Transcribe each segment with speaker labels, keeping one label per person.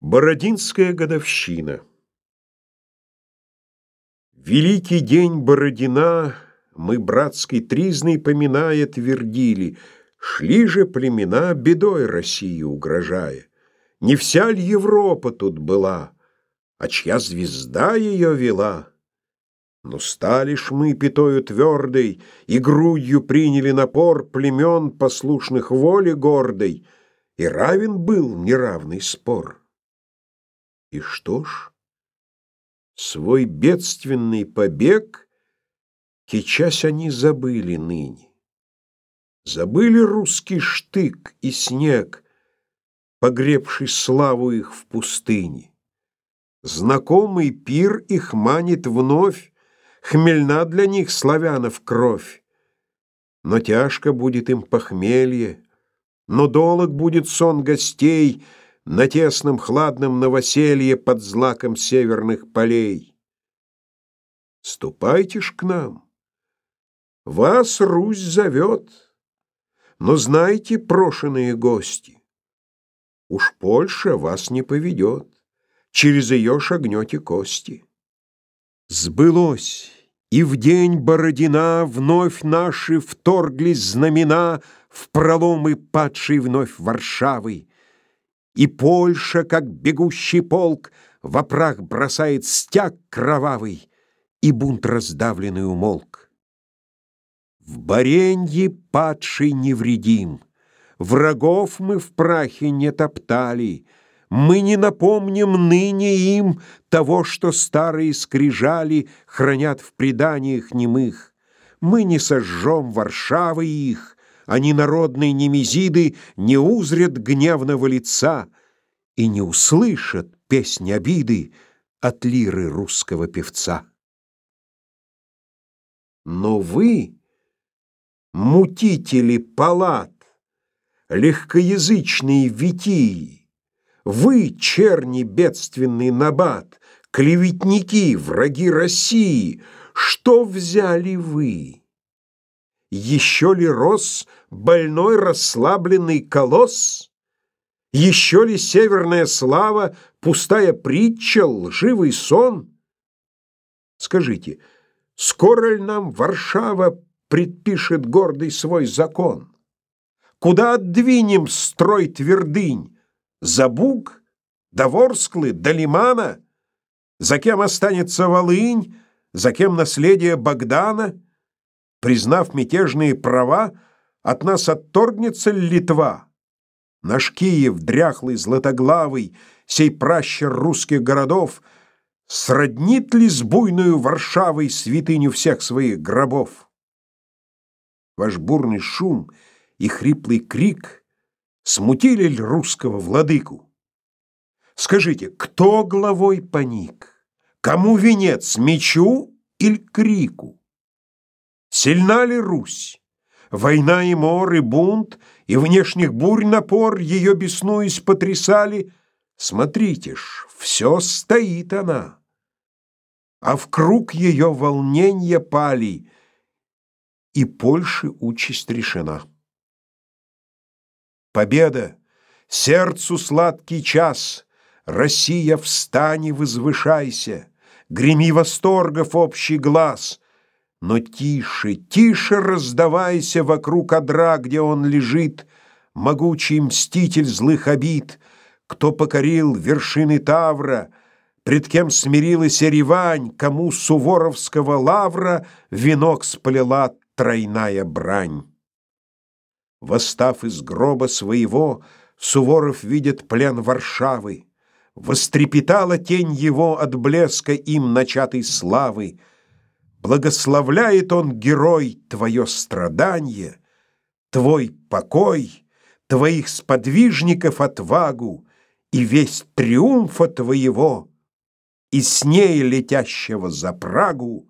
Speaker 1: Бородинская годовщина Великий день Бородина Мы братской тризной поминая Твердили, шли же племена Бедой России угрожая. Не вся ль Европа тут была, А чья звезда ее вела? Но стали ж мы пятою твердой И грудью приняли напор Племен, послушных воле гордой, И равен был неравный спор. И что ж? Свой бедственный побег, Кичась они забыли ныне. Забыли русский штык и снег, Погребший славу их в пустыне. Знакомый пир их манит вновь, Хмельна для них славянов кровь. Но тяжко будет им похмелье, Но долг будет сон гостей — на тесном хладном новоселье под злаком северных полей. Ступайте ж к нам. Вас Русь зовет, но знайте, прошенные гости, уж Польша вас не поведет, через ее шагнете кости. Сбылось, и в день Бородина вновь наши вторглись знамена в проломы падшей вновь Варшавы, и Польша, как бегущий полк, в прах бросает стяг кровавый, и бунт раздавленный умолк. В Баренье падший невредим, Врагов мы в прахе не топтали, Мы не напомним ныне им Того, что старые скрижали Хранят в преданиях немых. Мы не сожжем Варшавы их, они, народные немезиды, не узрят гневного лица и не услышат песни обиды от лиры русского певца. Но вы, мутители палат, легкоязычные витии, вы, черни бедственный набат, клеветники, враги России, что взяли вы? Еще ли рос больной расслабленный колосс? Еще ли северная слава, пустая притча, лживый сон? Скажите, скоро ли нам Варшава предпишет гордый свой закон? Куда отдвинем строй твердынь? За Буг, до Ворсклы, до Лимана? За кем останется Волынь? За кем наследие Богдана? Признав мятежные права, от нас отторгнется Литва. Наш Киев, дряхлый, златоглавый, сей пращер русских городов, сроднит ли с буйную Варшавой святыню всех своих гробов? Ваш бурный шум и хриплый крик смутили ли русского владыку? Скажите, кто главой поник? Кому венец, мечу или крику? Сильна ли Русь? Война и мор, и бунт, и внешних бурь напор Ее, беснуясь, потрясали. Смотрите ж, все стоит она. А в круг ее волненья пали, И Польши участь решена. Победа, сердцу сладкий час, Россия, встань и возвышайся, Греми восторгов общий глаз — но тише, тише раздавайся вокруг одра, где он лежит, Могучий мститель злых обид, Кто покорил вершины Тавра, Пред кем смирилась Ревань, Кому суворовского лавра Венок сплела тройная брань. Восстав из гроба своего, Суворов видит плен Варшавы. Вострепетала тень его от блеска им начатой славы, Благословляет он, герой, твое страдание, Твой покой, твоих сподвижников отвагу И весь триумфа твоего, И с ней летящего за Прагу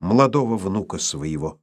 Speaker 1: Молодого внука своего.